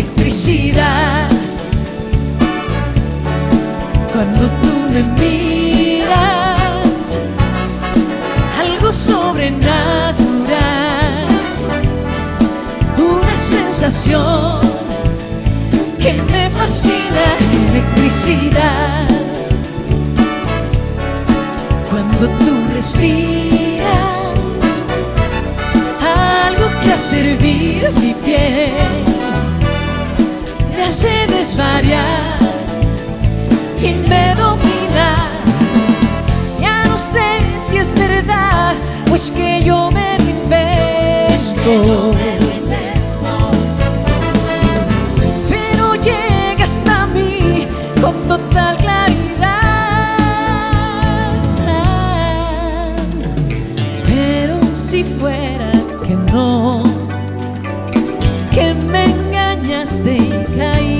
electricidad. Cuando tú me miras, algo sobrenatural, una sensación que me fascina, electricidad. Cuando tú respiras, algo que hace hervir mi y me domina. Ya no sé si es verdad o es que yo me reinvento. Pero llega hasta mí con total claridad. Pero si fuera que no, que me engañaste y caí.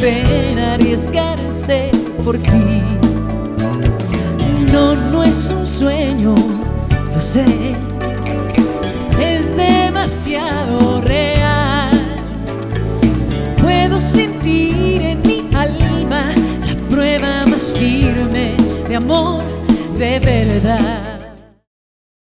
Pena arriesgarse por ti. No, no es un sueño, lo sé, es demasiado real. Puedo sentir en mi alma la prueba más firme de amor, de verdad.